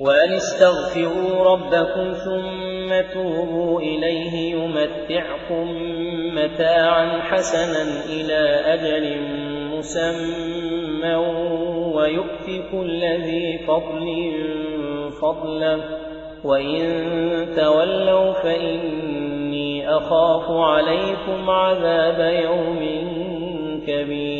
وأن استغفروا ربكم ثم توبوا إليه يمتعكم متاعا حسنا إلى أجل مسمى ويؤتي كل ذي فضل فضله وإن تولوا فإني أخاف عليكم عذاب يوم كبير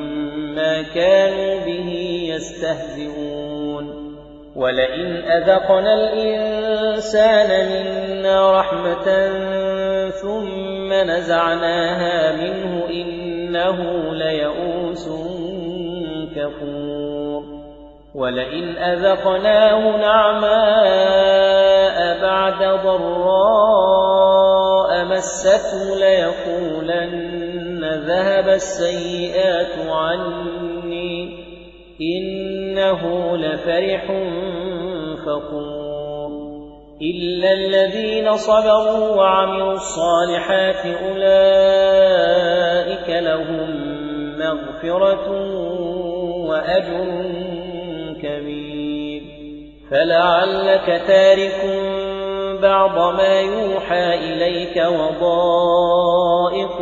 ما كانوا به يستهزئون. ولئن أذقنا الإنسان منا رحمة ثم نزعناها منه إنه ليئوس كفور. ولئن أذقناه نعماء بعد ضراء مسته ليقولن ذهب السيئات عني إنه لفرح فخور إلا الذين صبروا وعملوا الصالحات أولئك لهم مغفرة وأجر كبير فلعلك تارك بعض ما يوحى إليك وضائق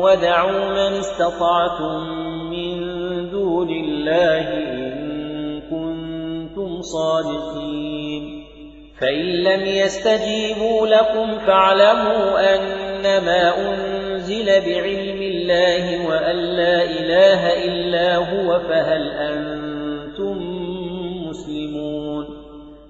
ودعوا من استطعتم من دون الله إن كنتم صادقين فإن لم يستجيبوا لكم فاعلموا أنما أنزل بعلم الله وأن لا إله إلا هو فهل أنتم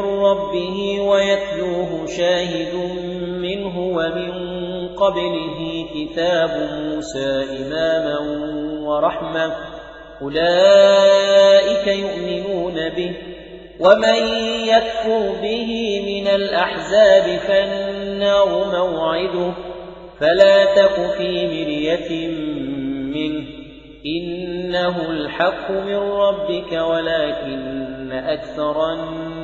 من ربه ويتلوه شاهد منه ومن قبله كتاب موسى إماما ورحمة. أولئك يؤمنون به. ومن يكفر به من الأحزاب فالنار موعده. فلا تك في مرية منه. إنه الحق من ربك ولكن أكثر الناس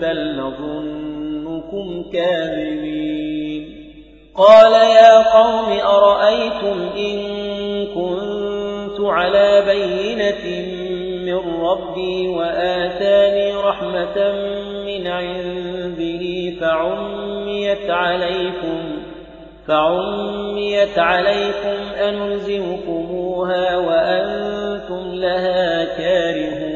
بل نظنكم كاذبين قال يا قوم أرأيتم إن كنت على بينة من ربي وآتاني رحمة من عنده فعميت عليكم فعميت عليكم أنلزمكموها وأنتم لها كارهون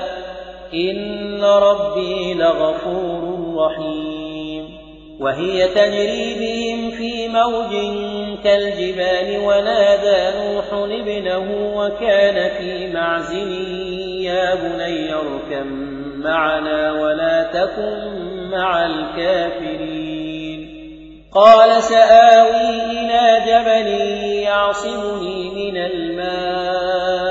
إن ربي لغفور رحيم وهي تجري بهم في موج كالجبال ونادى نوح ابنه وكان في معزل يا بني اركم معنا ولا تكن مع الكافرين قال سآوي إلى جبل يعصمني من الماء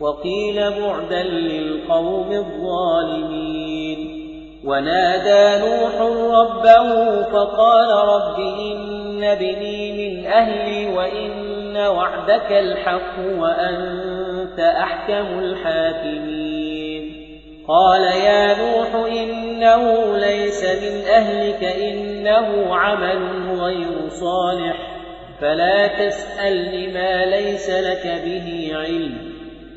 وقيل بعدا للقوم الظالمين. ونادى نوح ربه فقال رب إن بني من أهلي وإن وعدك الحق وأنت أحكم الحاكمين. قال يا نوح إنه ليس من أهلك إنه عمل غير صالح فلا تسأل ما ليس لك به علم.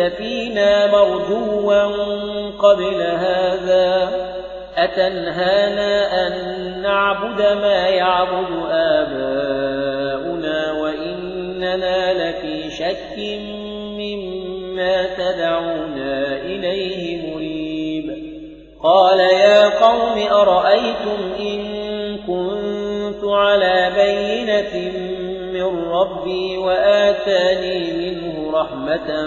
فينا مرجوا قبل هذا أتنهانا أن نعبد ما يعبد آباؤنا وإننا لفي شك مما تدعونا إليه مريب قال يا قوم أرأيتم إن كنت على بينة من ربي وآتاني منه رحمة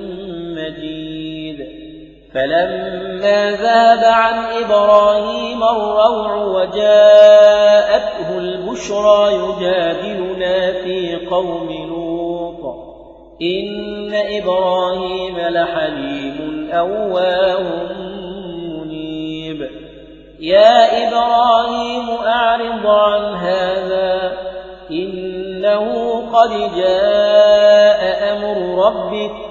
مجيد فلما ذاب عن إبراهيم الروع وجاءته البشرى يجادلنا في قوم لوط. إن إبراهيم لحليم أواه منيب. يا إبراهيم أعرض عن هذا. إنه قد جاء أمر ربك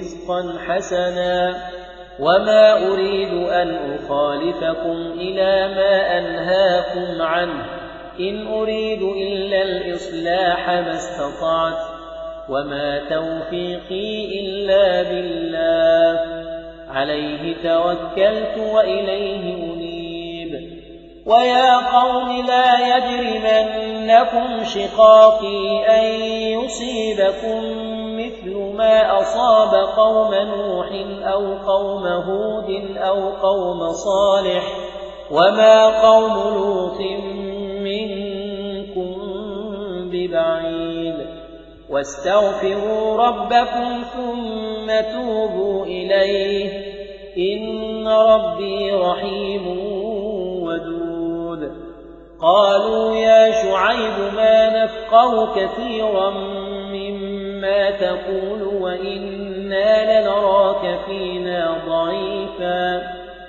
رزقا حسنا وما أريد أن أخالفكم إلى ما أنهاكم عنه. إن أريد إلا الإصلاح ما استطعت وما توفيقي إلا بالله. عليه توكلت وإليه أنيب. ويا قوم لا يجرمنكم شقاقي أن يصيبكم مثل ما أصاب قوم نوح أو قوم هود أو قوم صالح وما قوم لوط منكم ببعيد واستغفروا ربكم ثم توبوا إليه إن ربي رحيم ودود قالوا يا شعيب ما نفقه كثيرا مما تقول وإنا لنراك فينا ضعيفا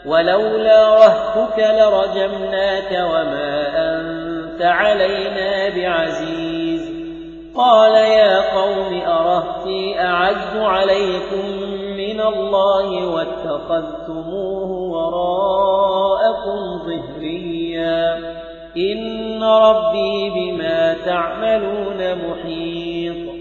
ولولا رهتك لرجمناك وما أنت علينا بعزيز قال يا قوم أرهتي أعز عليكم من الله واتخذتموه وراءكم ظهريا إن ربي بما تعملون محيط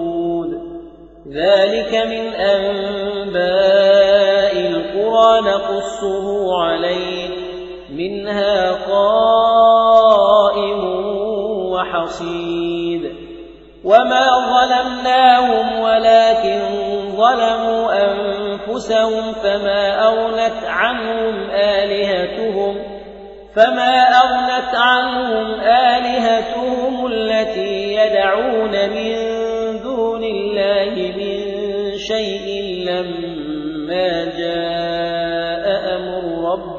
ذلك من أنباء القرى نقصه عليك منها قائم وحصيد. وما ظلمناهم ولكن ظلموا أنفسهم فما أغنت عنهم آلهتهم فما أغنت عنهم آلهتهم التي يدعون من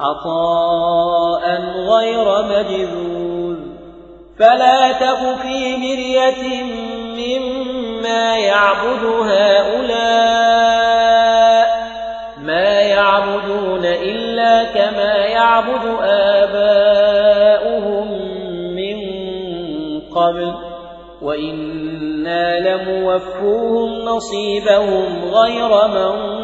عطاء غير مجذوذ. فلا تك في مرية مما يعبد هؤلاء ما يعبدون إلا كما يعبد آباؤهم من قبل. وإنا لموفوهم نصيبهم غير منقوص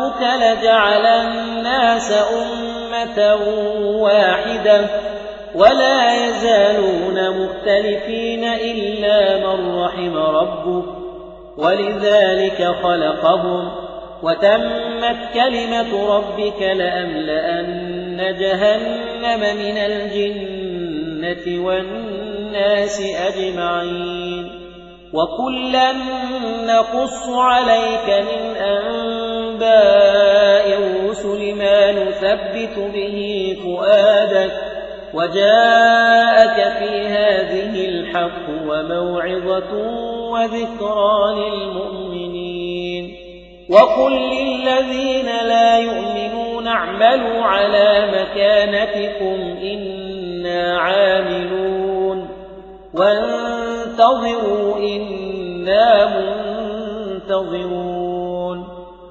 لجعل الناس أمة واحدة ولا يزالون مختلفين إلا من رحم ربك ولذلك خلقهم وتمت كلمة ربك لأملأن جهنم من الجنة والناس أجمعين وكلا نقص عليك من أنباء الرسل ما نثبت به فؤادك وجاءك في هذه الحق وموعظة وذكرى للمؤمنين. وقل للذين لا يؤمنون اعملوا على مكانتكم إنا عاملون. وانتظروا إنا منتظرون.